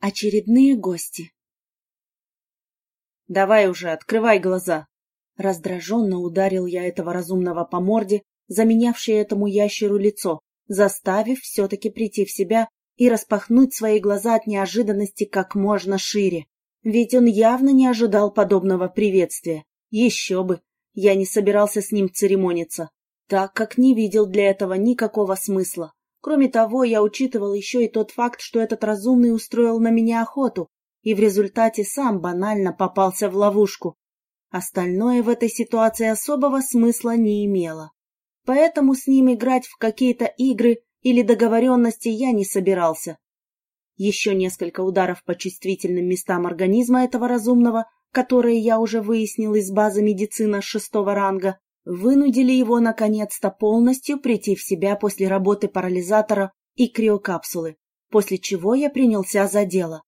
Очередные гости. «Давай уже, открывай глаза!» Раздраженно ударил я этого разумного по морде, заменявшее этому ящеру лицо, заставив все-таки прийти в себя и распахнуть свои глаза от неожиданности как можно шире. Ведь он явно не ожидал подобного приветствия. Еще бы! Я не собирался с ним церемониться, так как не видел для этого никакого смысла. Кроме того, я учитывал еще и тот факт, что этот разумный устроил на меня охоту, и в результате сам банально попался в ловушку. Остальное в этой ситуации особого смысла не имело. Поэтому с ним играть в какие-то игры или договоренности я не собирался. Еще несколько ударов по чувствительным местам организма этого разумного, которые я уже выяснил из базы медицина шестого ранга, вынудили его наконец-то полностью прийти в себя после работы парализатора и криокапсулы, после чего я принялся за дело.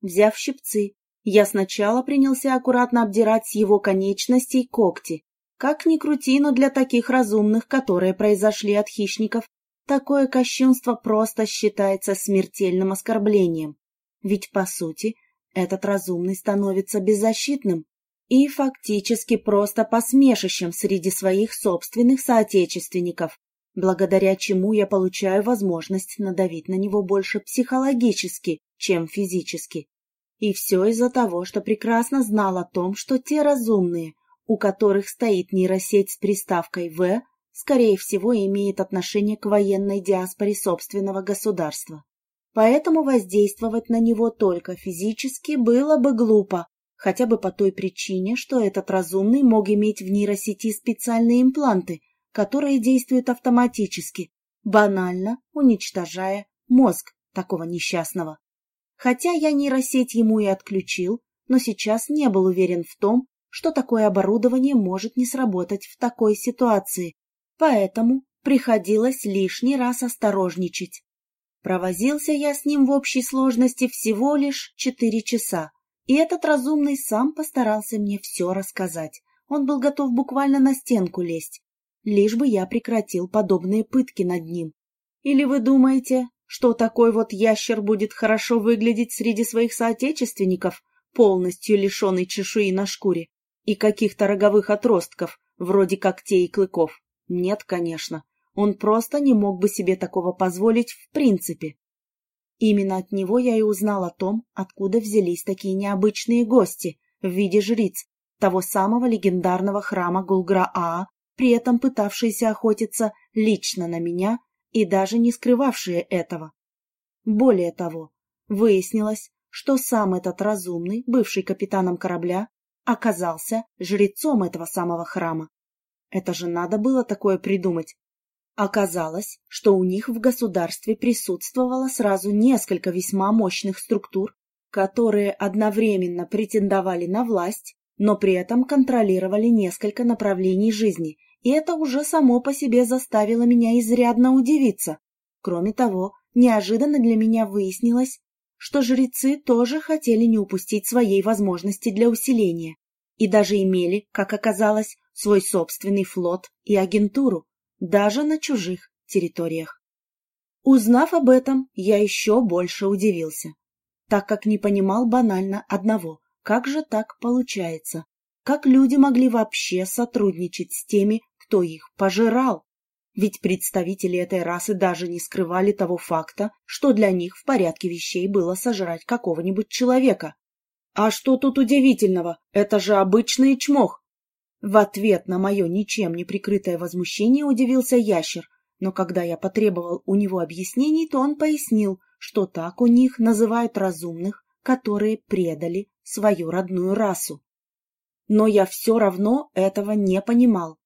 Взяв щипцы, я сначала принялся аккуратно обдирать с его конечностей когти. Как ни крути, но для таких разумных, которые произошли от хищников, такое кощунство просто считается смертельным оскорблением. Ведь, по сути, этот разумный становится беззащитным, и фактически просто посмешищем среди своих собственных соотечественников, благодаря чему я получаю возможность надавить на него больше психологически, чем физически. И все из-за того, что прекрасно знал о том, что те разумные, у которых стоит нейросеть с приставкой «В», скорее всего, имеет отношение к военной диаспоре собственного государства. Поэтому воздействовать на него только физически было бы глупо, хотя бы по той причине, что этот разумный мог иметь в нейросети специальные импланты, которые действуют автоматически, банально уничтожая мозг такого несчастного. Хотя я нейросеть ему и отключил, но сейчас не был уверен в том, что такое оборудование может не сработать в такой ситуации, поэтому приходилось лишний раз осторожничать. Провозился я с ним в общей сложности всего лишь четыре часа, и этот разумный сам постарался мне все рассказать. Он был готов буквально на стенку лезть, лишь бы я прекратил подобные пытки над ним. Или вы думаете, что такой вот ящер будет хорошо выглядеть среди своих соотечественников, полностью лишенный чешуи на шкуре и каких-то роговых отростков, вроде когтей и клыков? Нет, конечно. Он просто не мог бы себе такого позволить в принципе. Именно от него я и узнал о том, откуда взялись такие необычные гости в виде жриц того самого легендарного храма Гулгра-Аа, при этом пытавшиеся охотиться лично на меня и даже не скрывавшие этого. Более того, выяснилось, что сам этот разумный, бывший капитаном корабля, оказался жрецом этого самого храма. Это же надо было такое придумать. Оказалось, что у них в государстве присутствовало сразу несколько весьма мощных структур, которые одновременно претендовали на власть, но при этом контролировали несколько направлений жизни, и это уже само по себе заставило меня изрядно удивиться. Кроме того, неожиданно для меня выяснилось, что жрецы тоже хотели не упустить своей возможности для усиления, и даже имели, как оказалось, свой собственный флот и агентуру, даже на чужих территориях. Узнав об этом, я еще больше удивился, так как не понимал банально одного, как же так получается, как люди могли вообще сотрудничать с теми, кто их пожирал. Ведь представители этой расы даже не скрывали того факта, что для них в порядке вещей было сожрать какого-нибудь человека. А что тут удивительного? Это же обычный чмох. В ответ на мое ничем не прикрытое возмущение удивился ящер, но когда я потребовал у него объяснений, то он пояснил, что так у них называют разумных, которые предали свою родную расу. Но я все равно этого не понимал.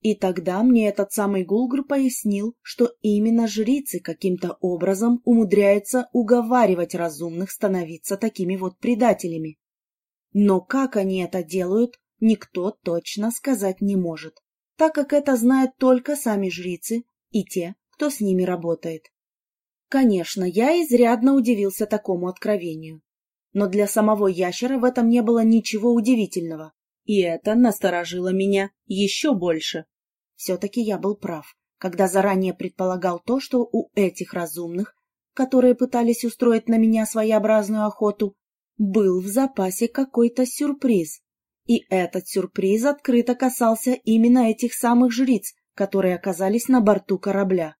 И тогда мне этот самый Гулгр пояснил, что именно жрицы каким-то образом умудряются уговаривать разумных становиться такими вот предателями. Но как они это делают, никто точно сказать не может, так как это знают только сами жрицы и те, кто с ними работает. Конечно, я изрядно удивился такому откровению. Но для самого ящера в этом не было ничего удивительного, и это насторожило меня еще больше. Все-таки я был прав, когда заранее предполагал то, что у этих разумных, которые пытались устроить на меня своеобразную охоту, был в запасе какой-то сюрприз. И этот сюрприз открыто касался именно этих самых жриц, которые оказались на борту корабля.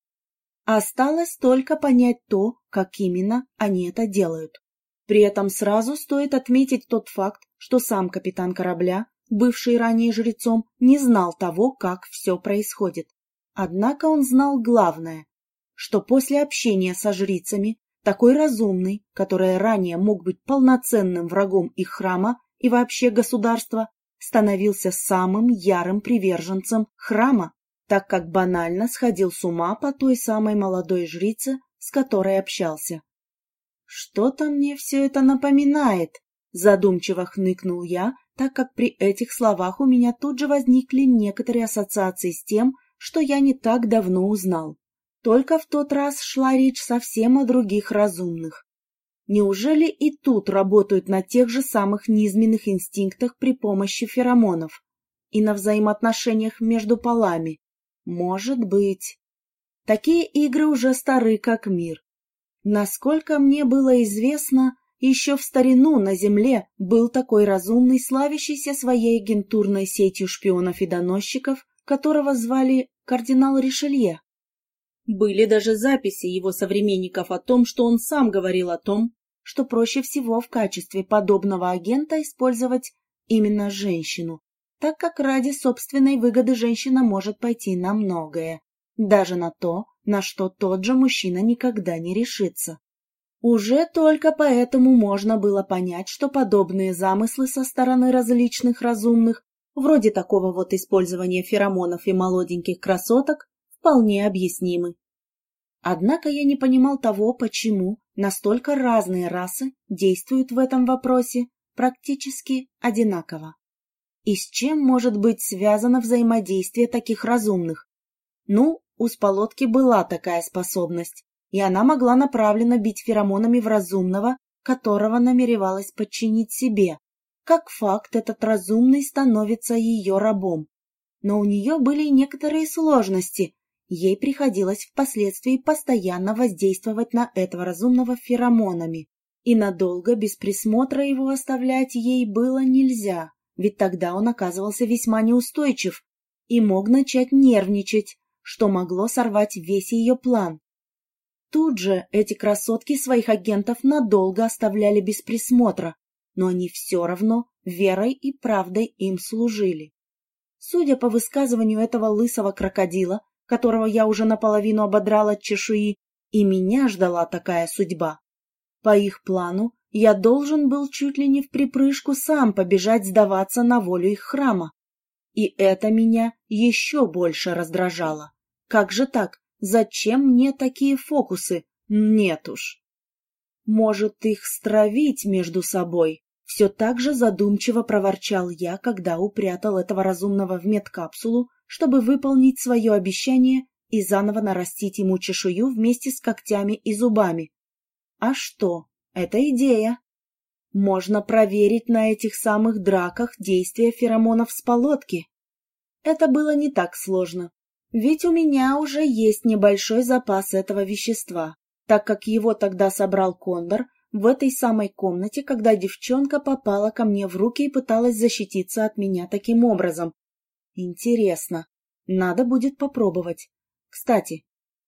Осталось только понять то, как именно они это делают. При этом сразу стоит отметить тот факт, что сам капитан корабля, бывший ранее жрецом, не знал того, как все происходит. Однако он знал главное, что после общения со жрицами такой разумный, который ранее мог быть полноценным врагом их храма и вообще государства, становился самым ярым приверженцем храма, так как банально сходил с ума по той самой молодой жрице, с которой общался. «Что-то мне все это напоминает», — задумчиво хныкнул я, так как при этих словах у меня тут же возникли некоторые ассоциации с тем, что я не так давно узнал. Только в тот раз шла речь совсем о других разумных. Неужели и тут работают на тех же самых низменных инстинктах при помощи феромонов и на взаимоотношениях между полами? Может быть. Такие игры уже стары как мир. Насколько мне было известно, еще в старину на Земле был такой разумный, славящийся своей агентурной сетью шпионов и доносчиков, которого звали кардинал Ришелье. Были даже записи его современников о том, что он сам говорил о том, что проще всего в качестве подобного агента использовать именно женщину, так как ради собственной выгоды женщина может пойти на многое, даже на то, на что тот же мужчина никогда не решится. Уже только поэтому можно было понять, что подобные замыслы со стороны различных разумных, вроде такого вот использования феромонов и молоденьких красоток, вполне объяснимы. Однако я не понимал того, почему настолько разные расы действуют в этом вопросе практически одинаково. И с чем может быть связано взаимодействие таких разумных? Ну, у Сполотки была такая способность, и она могла направленно бить феромонами в разумного, которого намеревалась подчинить себе. Как факт, этот разумный становится ее рабом. Но у нее были некоторые сложности, Ей приходилось впоследствии постоянно воздействовать на этого разумного феромонами, и надолго без присмотра его оставлять ей было нельзя, ведь тогда он оказывался весьма неустойчив и мог начать нервничать, что могло сорвать весь ее план. Тут же эти красотки своих агентов надолго оставляли без присмотра, но они все равно верой и правдой им служили. Судя по высказыванию этого лысого крокодила, которого я уже наполовину ободрал от чешуи, и меня ждала такая судьба. По их плану я должен был чуть ли не в припрыжку сам побежать сдаваться на волю их храма. И это меня еще больше раздражало. Как же так? Зачем мне такие фокусы? Нет уж. Может, их стравить между собой? Все так же задумчиво проворчал я, когда упрятал этого разумного в медкапсулу, чтобы выполнить свое обещание и заново нарастить ему чешую вместе с когтями и зубами. А что? Это идея. Можно проверить на этих самых драках действия феромонов с полотки. Это было не так сложно, ведь у меня уже есть небольшой запас этого вещества, так как его тогда собрал Кондор в этой самой комнате, когда девчонка попала ко мне в руки и пыталась защититься от меня таким образом, Интересно. Надо будет попробовать. Кстати,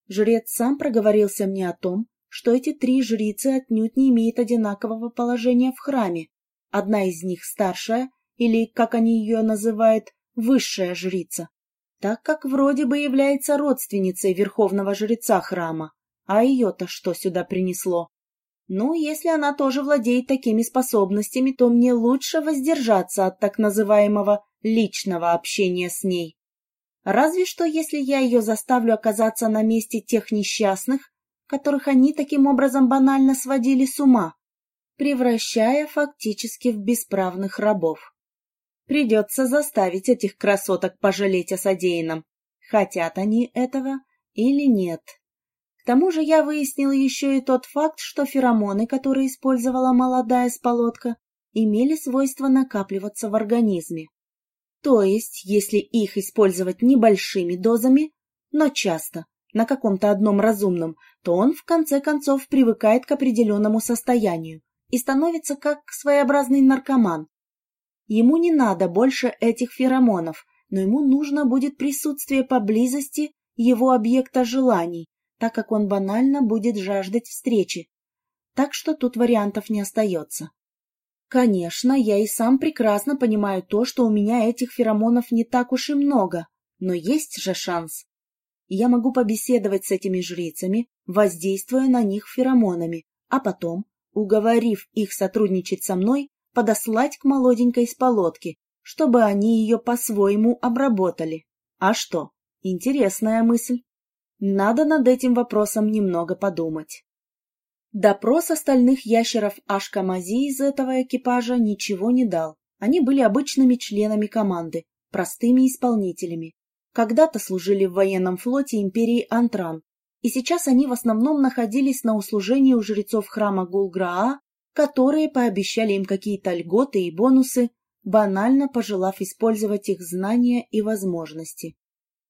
жрец сам проговорился мне о том, что эти три жрицы отнюдь не имеют одинакового положения в храме. Одна из них старшая, или, как они ее называют, высшая жрица, так как вроде бы является родственницей верховного жреца храма. А ее-то что сюда принесло? Ну, если она тоже владеет такими способностями, то мне лучше воздержаться от так называемого личного общения с ней. Разве что, если я ее заставлю оказаться на месте тех несчастных, которых они таким образом банально сводили с ума, превращая фактически в бесправных рабов. Придется заставить этих красоток пожалеть о содеянном, хотят они этого или нет. К тому же я выяснил еще и тот факт, что феромоны, которые использовала молодая сполотка, имели свойство накапливаться в организме. То есть, если их использовать небольшими дозами, но часто, на каком-то одном разумном, то он в конце концов привыкает к определенному состоянию и становится как своеобразный наркоман. Ему не надо больше этих феромонов, но ему нужно будет присутствие поблизости его объекта желаний, так как он банально будет жаждать встречи. Так что тут вариантов не остается. Конечно, я и сам прекрасно понимаю то, что у меня этих феромонов не так уж и много, но есть же шанс. Я могу побеседовать с этими жрицами, воздействуя на них феромонами, а потом, уговорив их сотрудничать со мной, подослать к молоденькой с полотки, чтобы они ее по-своему обработали. А что? Интересная мысль. Надо над этим вопросом немного подумать. Допрос остальных ящеров Ашкамази из этого экипажа ничего не дал. Они были обычными членами команды, простыми исполнителями. Когда-то служили в военном флоте империи Антран, и сейчас они в основном находились на услужении у жрецов храма Гулграа, которые пообещали им какие-то льготы и бонусы, банально пожелав использовать их знания и возможности.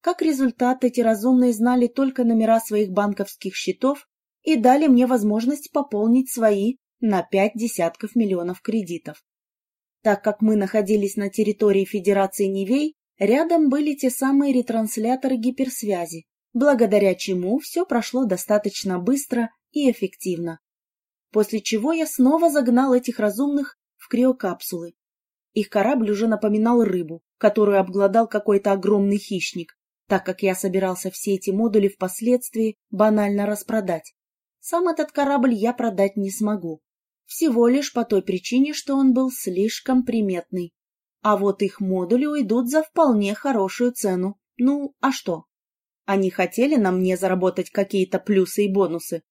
Как результат, эти разумные знали только номера своих банковских счетов и дали мне возможность пополнить свои на пять десятков миллионов кредитов. Так как мы находились на территории Федерации Нивей, рядом были те самые ретрансляторы гиперсвязи, благодаря чему все прошло достаточно быстро и эффективно. После чего я снова загнал этих разумных в криокапсулы. Их корабль уже напоминал рыбу, которую обглодал какой-то огромный хищник, так как я собирался все эти модули впоследствии банально распродать. Сам этот корабль я продать не смогу. Всего лишь по той причине, что он был слишком приметный. А вот их модули уйдут за вполне хорошую цену. Ну, а что? Они хотели на мне заработать какие-то плюсы и бонусы.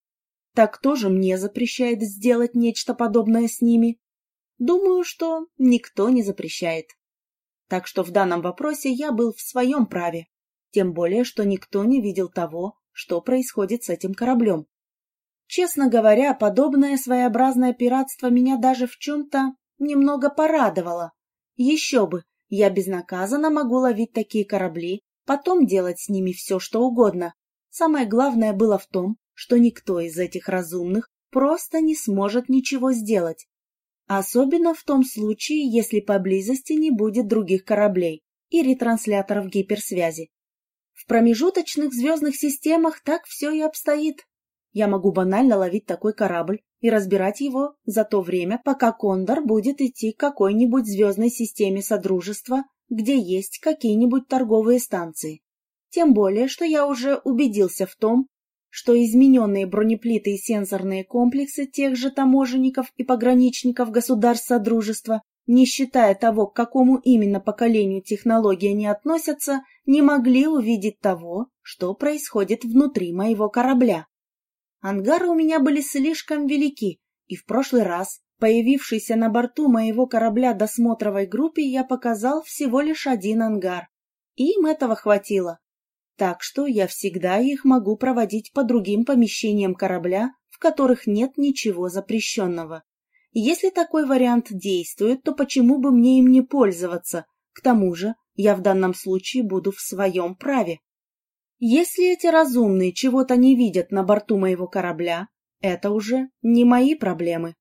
Так кто же мне запрещает сделать нечто подобное с ними? Думаю, что никто не запрещает. Так что в данном вопросе я был в своем праве. Тем более, что никто не видел того, что происходит с этим кораблем. Честно говоря, подобное своеобразное пиратство меня даже в чем-то немного порадовало. Еще бы, я безнаказанно могу ловить такие корабли, потом делать с ними все, что угодно. Самое главное было в том, что никто из этих разумных просто не сможет ничего сделать. Особенно в том случае, если поблизости не будет других кораблей и ретрансляторов гиперсвязи. В промежуточных звездных системах так все и обстоит. Я могу банально ловить такой корабль и разбирать его за то время, пока Кондор будет идти к какой-нибудь звездной системе Содружества, где есть какие-нибудь торговые станции. Тем более, что я уже убедился в том, что измененные бронеплиты и сенсорные комплексы тех же таможенников и пограничников государств Содружества, не считая того, к какому именно поколению технологии они относятся, не могли увидеть того, что происходит внутри моего корабля. Ангары у меня были слишком велики, и в прошлый раз, появившийся на борту моего корабля досмотровой группе, я показал всего лишь один ангар. Им этого хватило. Так что я всегда их могу проводить по другим помещениям корабля, в которых нет ничего запрещенного. Если такой вариант действует, то почему бы мне им не пользоваться? К тому же я в данном случае буду в своем праве. Если эти разумные чего-то не видят на борту моего корабля, это уже не мои проблемы.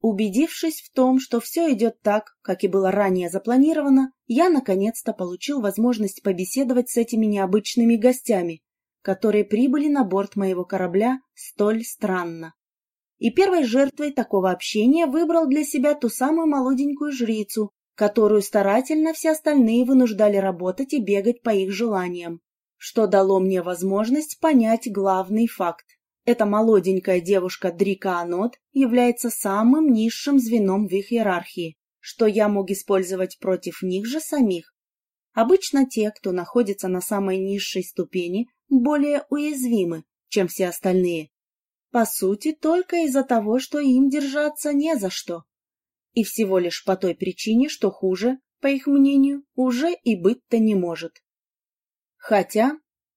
Убедившись в том, что все идет так, как и было ранее запланировано, я наконец-то получил возможность побеседовать с этими необычными гостями, которые прибыли на борт моего корабля столь странно. И первой жертвой такого общения выбрал для себя ту самую молоденькую жрицу, которую старательно все остальные вынуждали работать и бегать по их желаниям что дало мне возможность понять главный факт. Эта молоденькая девушка Дрика Анот является самым низшим звеном в их иерархии, что я мог использовать против них же самих. Обычно те, кто находится на самой низшей ступени, более уязвимы, чем все остальные. По сути, только из-за того, что им держаться не за что. И всего лишь по той причине, что хуже, по их мнению, уже и быть-то не может. Хотя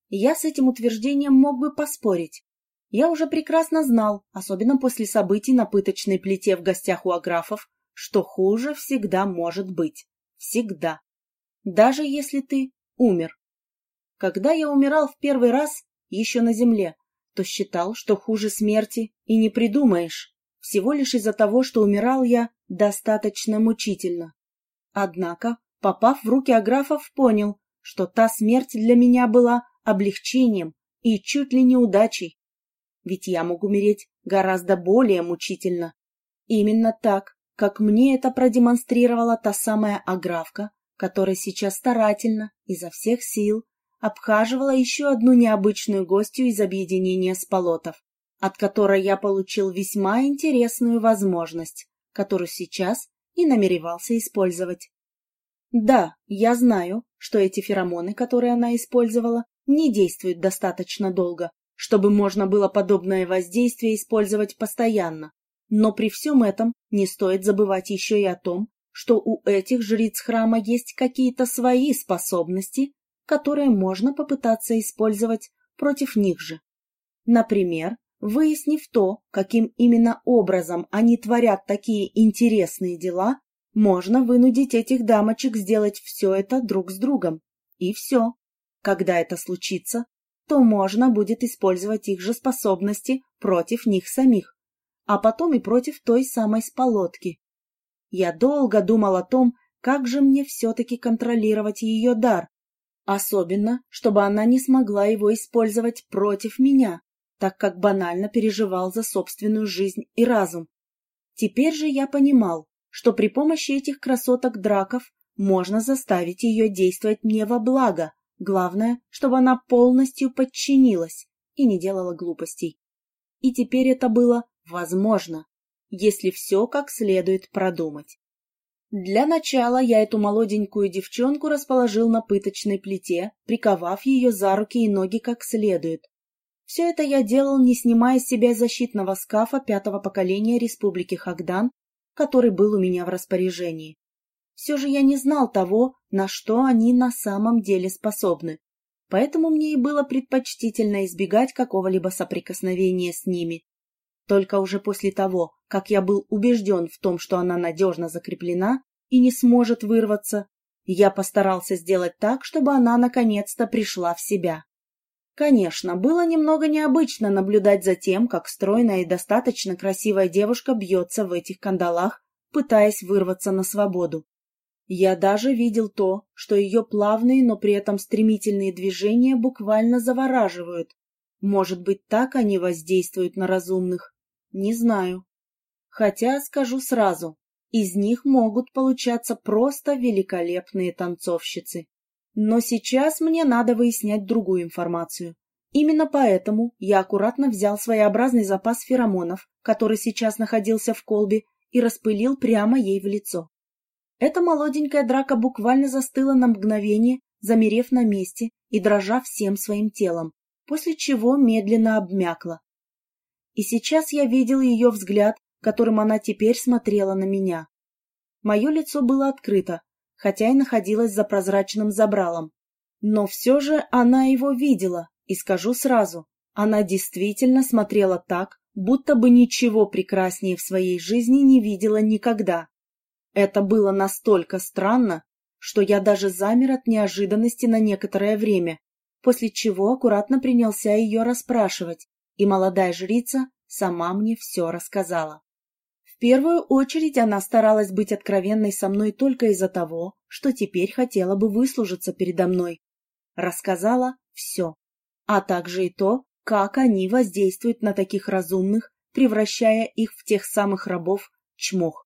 я с этим утверждением мог бы поспорить. Я уже прекрасно знал, особенно после событий на пыточной плите в гостях у аграфов, что хуже всегда может быть. Всегда. Даже если ты умер. Когда я умирал в первый раз, еще на земле, то считал, что хуже смерти и не придумаешь, всего лишь из-за того, что умирал я достаточно мучительно. Однако, попав в руки аграфов, понял, что та смерть для меня была облегчением и чуть ли не удачей. Ведь я мог умереть гораздо более мучительно. Именно так, как мне это продемонстрировала та самая аграфка, которая сейчас старательно, изо всех сил, обхаживала еще одну необычную гостью из объединения сполотов, от которой я получил весьма интересную возможность, которую сейчас и намеревался использовать. Да, я знаю, что эти феромоны, которые она использовала, не действуют достаточно долго, чтобы можно было подобное воздействие использовать постоянно. Но при всем этом не стоит забывать еще и о том, что у этих жриц храма есть какие-то свои способности, которые можно попытаться использовать против них же. Например, выяснив то, каким именно образом они творят такие интересные дела, можно вынудить этих дамочек сделать все это друг с другом. И все. Когда это случится, то можно будет использовать их же способности против них самих, а потом и против той самой сполотки. Я долго думал о том, как же мне все-таки контролировать ее дар, особенно, чтобы она не смогла его использовать против меня, так как банально переживал за собственную жизнь и разум. Теперь же я понимал, что при помощи этих красоток-драков можно заставить ее действовать мне во благо, главное, чтобы она полностью подчинилась и не делала глупостей. И теперь это было возможно, если все как следует продумать. Для начала я эту молоденькую девчонку расположил на пыточной плите, приковав ее за руки и ноги как следует. Все это я делал, не снимая с себя защитного скафа пятого поколения Республики Хагдан который был у меня в распоряжении. Все же я не знал того, на что они на самом деле способны, поэтому мне и было предпочтительно избегать какого-либо соприкосновения с ними. Только уже после того, как я был убежден в том, что она надежно закреплена и не сможет вырваться, я постарался сделать так, чтобы она наконец-то пришла в себя. Конечно, было немного необычно наблюдать за тем, как стройная и достаточно красивая девушка бьется в этих кандалах, пытаясь вырваться на свободу. Я даже видел то, что ее плавные, но при этом стремительные движения буквально завораживают. Может быть, так они воздействуют на разумных? Не знаю. Хотя, скажу сразу, из них могут получаться просто великолепные танцовщицы. Но сейчас мне надо выяснять другую информацию. Именно поэтому я аккуратно взял своеобразный запас феромонов, который сейчас находился в колбе, и распылил прямо ей в лицо. Эта молоденькая драка буквально застыла на мгновение, замерев на месте и дрожа всем своим телом, после чего медленно обмякла. И сейчас я видел ее взгляд, которым она теперь смотрела на меня. Мое лицо было открыто, хотя и находилась за прозрачным забралом. Но все же она его видела, и скажу сразу, она действительно смотрела так, будто бы ничего прекраснее в своей жизни не видела никогда. Это было настолько странно, что я даже замер от неожиданности на некоторое время, после чего аккуратно принялся ее расспрашивать, и молодая жрица сама мне все рассказала первую очередь она старалась быть откровенной со мной только из-за того, что теперь хотела бы выслужиться передо мной. Рассказала все, а также и то, как они воздействуют на таких разумных, превращая их в тех самых рабов чмох.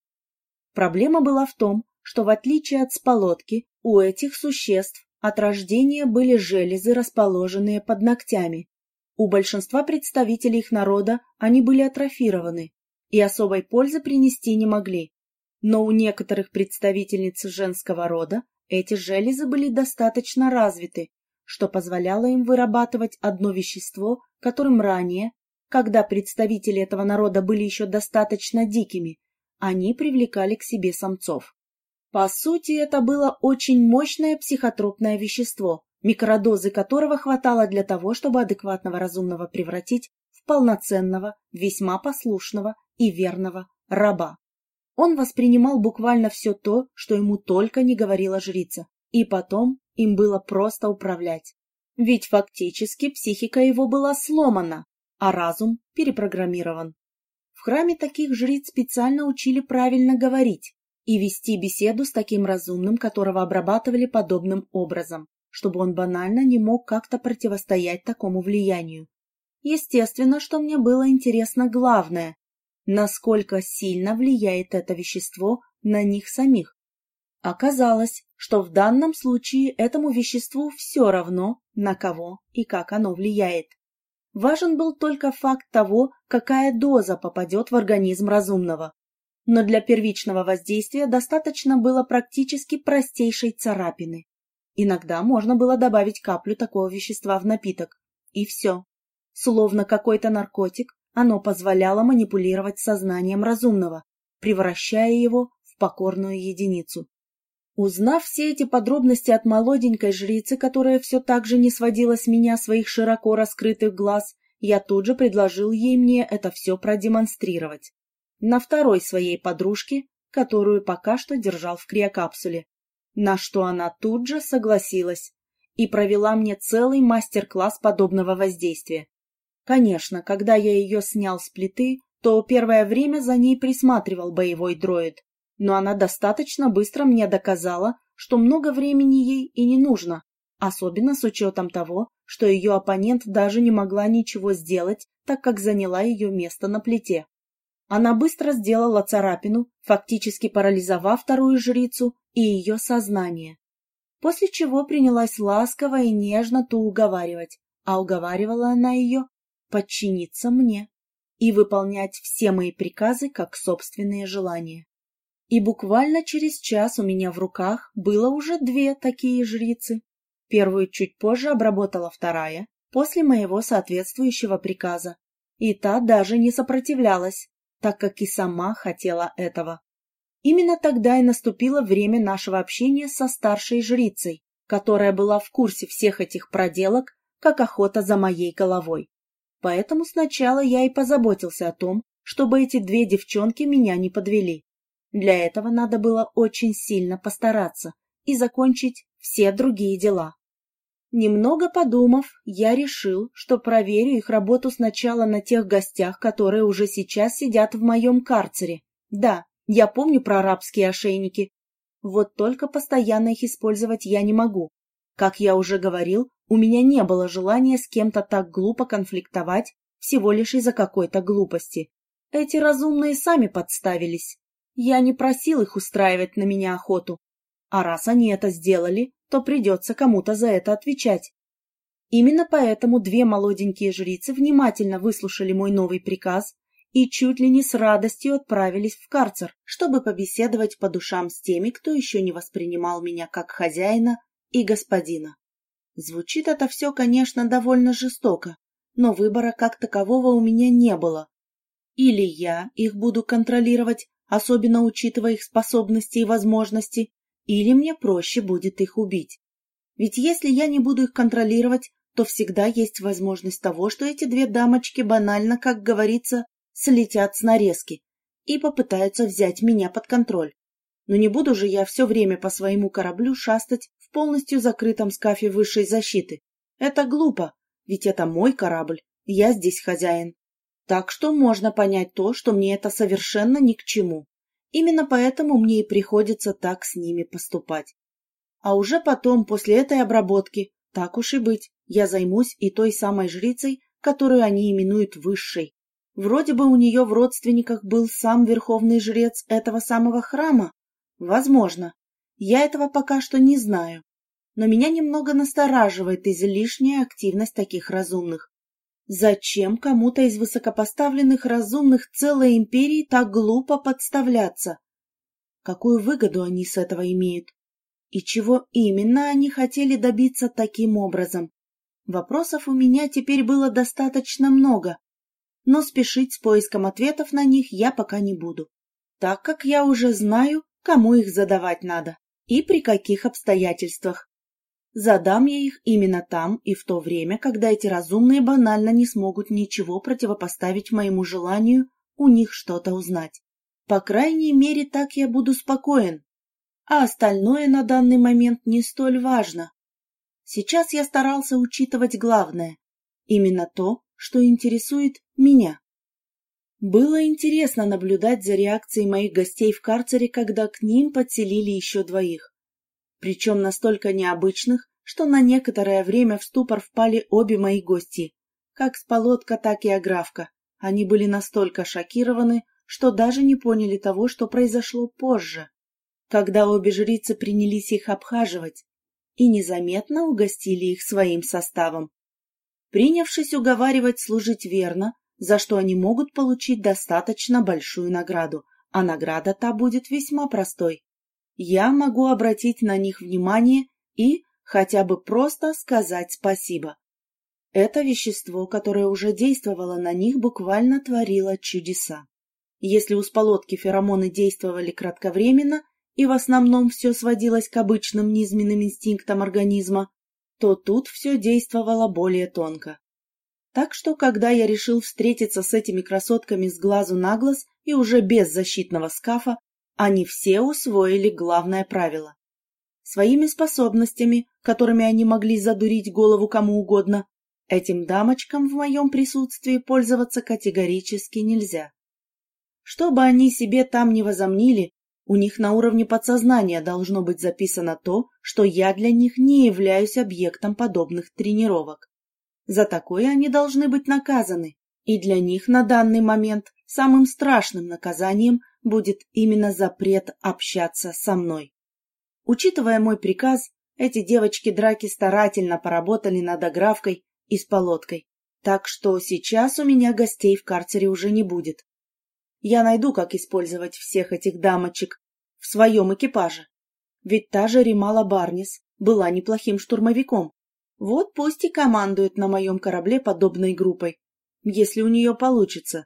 Проблема была в том, что в отличие от сполотки, у этих существ от рождения были железы, расположенные под ногтями. У большинства представителей их народа они были атрофированы, и особой пользы принести не могли. Но у некоторых представительниц женского рода эти железы были достаточно развиты, что позволяло им вырабатывать одно вещество, которым ранее, когда представители этого народа были еще достаточно дикими, они привлекали к себе самцов. По сути, это было очень мощное психотропное вещество, микродозы которого хватало для того, чтобы адекватного разумного превратить в полноценного, весьма послушного и верного раба. Он воспринимал буквально все то, что ему только не говорила жрица, и потом им было просто управлять. Ведь фактически психика его была сломана, а разум перепрограммирован. В храме таких жриц специально учили правильно говорить и вести беседу с таким разумным, которого обрабатывали подобным образом, чтобы он банально не мог как-то противостоять такому влиянию. Естественно, что мне было интересно главное, насколько сильно влияет это вещество на них самих. Оказалось, что в данном случае этому веществу все равно, на кого и как оно влияет. Важен был только факт того, какая доза попадет в организм разумного. Но для первичного воздействия достаточно было практически простейшей царапины. Иногда можно было добавить каплю такого вещества в напиток. И все. Словно какой-то наркотик, оно позволяло манипулировать сознанием разумного, превращая его в покорную единицу. Узнав все эти подробности от молоденькой жрицы, которая все так же не сводила с меня своих широко раскрытых глаз, я тут же предложил ей мне это все продемонстрировать. На второй своей подружке, которую пока что держал в криокапсуле. На что она тут же согласилась и провела мне целый мастер-класс подобного воздействия. Конечно, когда я ее снял с плиты, то первое время за ней присматривал боевой дроид, но она достаточно быстро мне доказала, что много времени ей и не нужно, особенно с учетом того, что ее оппонент даже не могла ничего сделать, так как заняла ее место на плите. Она быстро сделала царапину, фактически парализовав вторую жрицу и ее сознание, после чего принялась ласково и нежно ту уговаривать, а уговаривала она ее подчиниться мне и выполнять все мои приказы как собственные желания. И буквально через час у меня в руках было уже две такие жрицы. Первую чуть позже обработала вторая, после моего соответствующего приказа. И та даже не сопротивлялась, так как и сама хотела этого. Именно тогда и наступило время нашего общения со старшей жрицей, которая была в курсе всех этих проделок, как охота за моей головой. Поэтому сначала я и позаботился о том, чтобы эти две девчонки меня не подвели. Для этого надо было очень сильно постараться и закончить все другие дела. Немного подумав, я решил, что проверю их работу сначала на тех гостях, которые уже сейчас сидят в моем карцере. Да, я помню про арабские ошейники. Вот только постоянно их использовать я не могу. Как я уже говорил, у меня не было желания с кем-то так глупо конфликтовать всего лишь из-за какой-то глупости. Эти разумные сами подставились. Я не просил их устраивать на меня охоту. А раз они это сделали, то придется кому-то за это отвечать. Именно поэтому две молоденькие жрицы внимательно выслушали мой новый приказ и чуть ли не с радостью отправились в карцер, чтобы побеседовать по душам с теми, кто еще не воспринимал меня как хозяина и господина. Звучит это все, конечно, довольно жестоко, но выбора как такового у меня не было. Или я их буду контролировать, особенно учитывая их способности и возможности, или мне проще будет их убить. Ведь если я не буду их контролировать, то всегда есть возможность того, что эти две дамочки банально, как говорится, слетят с нарезки и попытаются взять меня под контроль. Но не буду же я все время по своему кораблю шастать в полностью закрытом скафе высшей защиты. Это глупо, ведь это мой корабль, я здесь хозяин. Так что можно понять то, что мне это совершенно ни к чему. Именно поэтому мне и приходится так с ними поступать. А уже потом, после этой обработки, так уж и быть, я займусь и той самой жрицей, которую они именуют высшей. Вроде бы у нее в родственниках был сам верховный жрец этого самого храма. Возможно. Я этого пока что не знаю. Но меня немного настораживает излишняя активность таких разумных. Зачем кому-то из высокопоставленных разумных целой империи так глупо подставляться? Какую выгоду они с этого имеют? И чего именно они хотели добиться таким образом? Вопросов у меня теперь было достаточно много, но спешить с поиском ответов на них я пока не буду, так как я уже знаю, кому их задавать надо и при каких обстоятельствах. Задам я их именно там и в то время, когда эти разумные банально не смогут ничего противопоставить моему желанию у них что-то узнать. По крайней мере, так я буду спокоен. А остальное на данный момент не столь важно. Сейчас я старался учитывать главное, именно то, что интересует меня. Было интересно наблюдать за реакцией моих гостей в карцере, когда к ним подселили еще двоих. Причем настолько необычных, что на некоторое время в ступор впали обе мои гости, как Сполотка, так и Аграфка. Они были настолько шокированы, что даже не поняли того, что произошло позже, когда обе жрицы принялись их обхаживать и незаметно угостили их своим составом. Принявшись уговаривать служить верно, за что они могут получить достаточно большую награду, а награда та будет весьма простой. Я могу обратить на них внимание и хотя бы просто сказать спасибо. Это вещество, которое уже действовало на них, буквально творило чудеса. Если у сполотки феромоны действовали кратковременно и в основном все сводилось к обычным низменным инстинктам организма, то тут все действовало более тонко. Так что, когда я решил встретиться с этими красотками с глазу на глаз и уже без защитного скафа, они все усвоили главное правило. Своими способностями, которыми они могли задурить голову кому угодно, этим дамочкам в моем присутствии пользоваться категорически нельзя. Что бы они себе там не возомнили, у них на уровне подсознания должно быть записано то, что я для них не являюсь объектом подобных тренировок. За такое они должны быть наказаны, и для них на данный момент самым страшным наказанием будет именно запрет общаться со мной. Учитывая мой приказ, эти девочки-драки старательно поработали над огравкой и с полоткой, так что сейчас у меня гостей в карцере уже не будет. Я найду, как использовать всех этих дамочек в своем экипаже. Ведь та же Римала Барнис была неплохим штурмовиком, вот пусть и командует на моем корабле подобной группой, если у нее получится.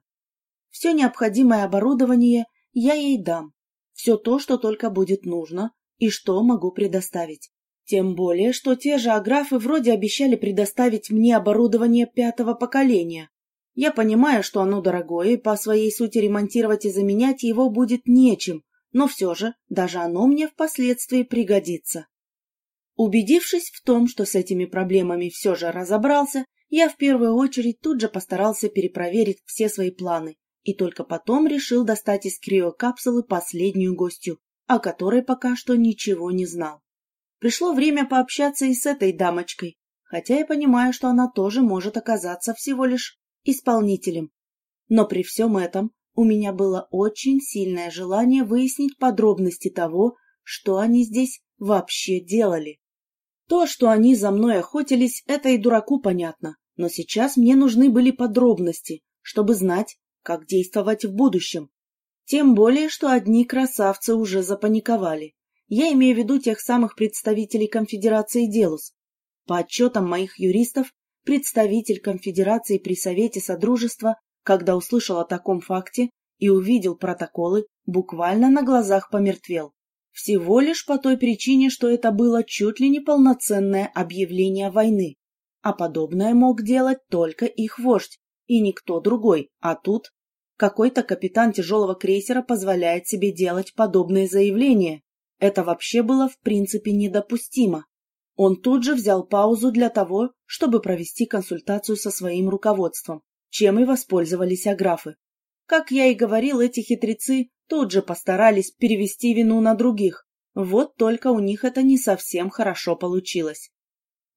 Все необходимое оборудование я ей дам, все то, что только будет нужно и что могу предоставить. Тем более, что те же аграфы вроде обещали предоставить мне оборудование пятого поколения. Я понимаю, что оно дорогое, и по своей сути ремонтировать и заменять его будет нечем, но все же даже оно мне впоследствии пригодится. Убедившись в том, что с этими проблемами все же разобрался, я в первую очередь тут же постарался перепроверить все свои планы и только потом решил достать из криокапсулы последнюю гостью, о которой пока что ничего не знал. Пришло время пообщаться и с этой дамочкой, хотя я понимаю, что она тоже может оказаться всего лишь исполнителем. Но при всем этом у меня было очень сильное желание выяснить подробности того, что они здесь вообще делали. То, что они за мной охотились, это и дураку понятно, но сейчас мне нужны были подробности, чтобы знать, как действовать в будущем. Тем более, что одни красавцы уже запаниковали. Я имею в виду тех самых представителей конфедерации Делус. По отчетам моих юристов, представитель конфедерации при Совете Содружества, когда услышал о таком факте и увидел протоколы, буквально на глазах помертвел. Всего лишь по той причине, что это было чуть ли не полноценное объявление войны, а подобное мог делать только их вождь и никто другой, а тут какой-то капитан тяжелого крейсера позволяет себе делать подобные заявления. Это вообще было в принципе недопустимо. Он тут же взял паузу для того, чтобы провести консультацию со своим руководством, чем и воспользовались аграфы. Как я и говорил, эти хитрецы тут же постарались перевести вину на других. Вот только у них это не совсем хорошо получилось.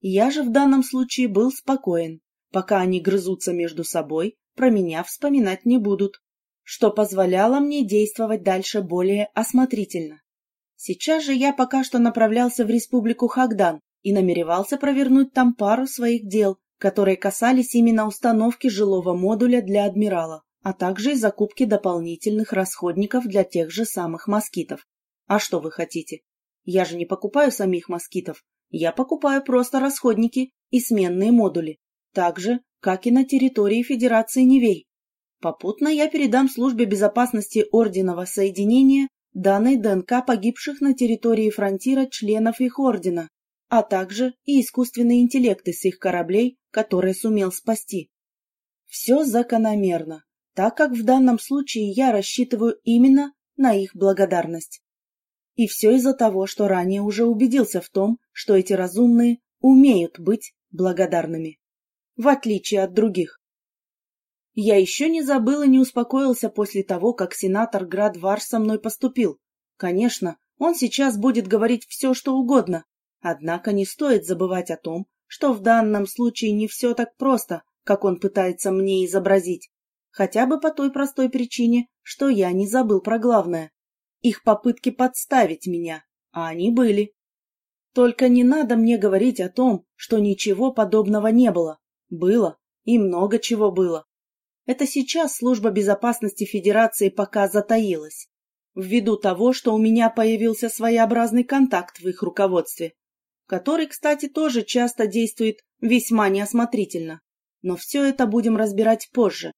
Я же в данном случае был спокоен. Пока они грызутся между собой, про меня вспоминать не будут, что позволяло мне действовать дальше более осмотрительно. Сейчас же я пока что направлялся в республику Хагдан и намеревался провернуть там пару своих дел, которые касались именно установки жилого модуля для адмирала а также и закупки дополнительных расходников для тех же самых москитов. А что вы хотите? Я же не покупаю самих москитов, я покупаю просто расходники и сменные модули, так же, как и на территории Федерации Невей. Попутно я передам службе безопасности Орденового Соединения данные ДНК погибших на территории фронтира членов их ордена, а также и искусственные интеллекты с их кораблей, которые сумел спасти. Все закономерно так как в данном случае я рассчитываю именно на их благодарность. И все из-за того, что ранее уже убедился в том, что эти разумные умеют быть благодарными. В отличие от других. Я еще не забыл и не успокоился после того, как сенатор Градвар со мной поступил. Конечно, он сейчас будет говорить все, что угодно. Однако не стоит забывать о том, что в данном случае не все так просто, как он пытается мне изобразить. Хотя бы по той простой причине, что я не забыл про главное. Их попытки подставить меня, а они были. Только не надо мне говорить о том, что ничего подобного не было. Было, и много чего было. Это сейчас служба безопасности Федерации пока затаилась. Ввиду того, что у меня появился своеобразный контакт в их руководстве, который, кстати, тоже часто действует весьма неосмотрительно. Но все это будем разбирать позже.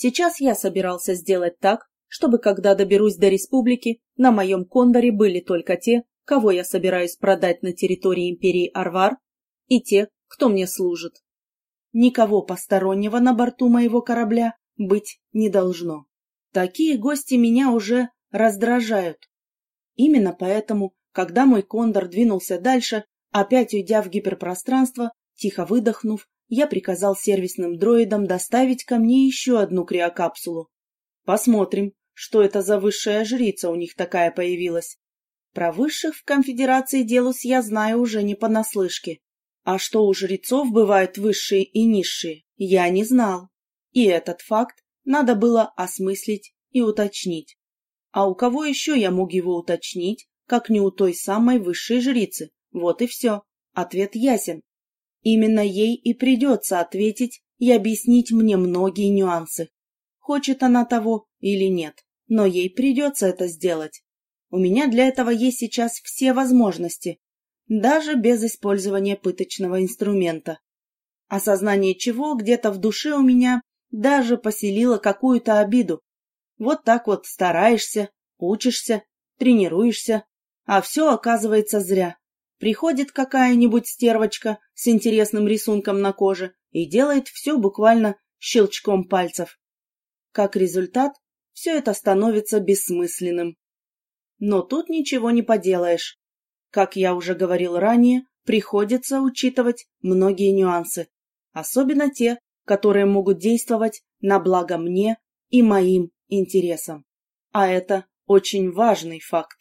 Сейчас я собирался сделать так, чтобы, когда доберусь до республики, на моем кондоре были только те, кого я собираюсь продать на территории империи Арвар, и те, кто мне служит. Никого постороннего на борту моего корабля быть не должно. Такие гости меня уже раздражают. Именно поэтому, когда мой кондор двинулся дальше, опять уйдя в гиперпространство, тихо выдохнув, я приказал сервисным дроидам доставить ко мне еще одну криокапсулу. Посмотрим, что это за высшая жрица у них такая появилась. Про высших в конфедерации Делус я знаю уже не понаслышке. А что у жрецов бывают высшие и низшие, я не знал. И этот факт надо было осмыслить и уточнить. А у кого еще я мог его уточнить, как не у той самой высшей жрицы? Вот и все. Ответ ясен. Именно ей и придется ответить и объяснить мне многие нюансы. Хочет она того или нет, но ей придется это сделать. У меня для этого есть сейчас все возможности, даже без использования пыточного инструмента. Осознание чего где-то в душе у меня даже поселило какую-то обиду. Вот так вот стараешься, учишься, тренируешься, а все оказывается зря. Приходит какая-нибудь стервочка с интересным рисунком на коже и делает все буквально щелчком пальцев. Как результат, все это становится бессмысленным. Но тут ничего не поделаешь. Как я уже говорил ранее, приходится учитывать многие нюансы, особенно те, которые могут действовать на благо мне и моим интересам. А это очень важный факт.